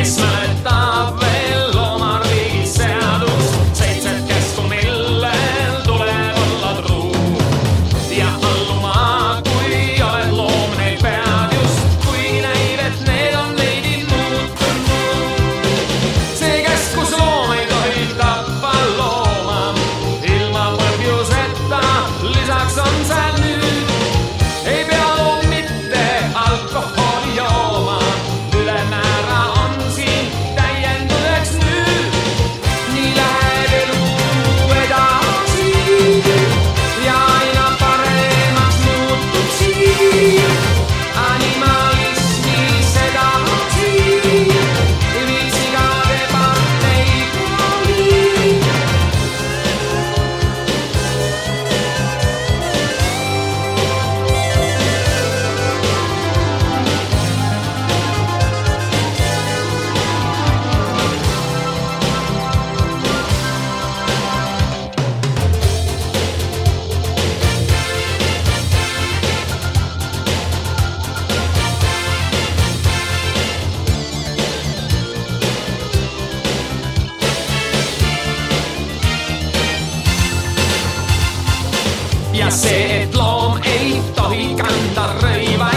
Yes, my se et loom ei tohi kanda rõiva.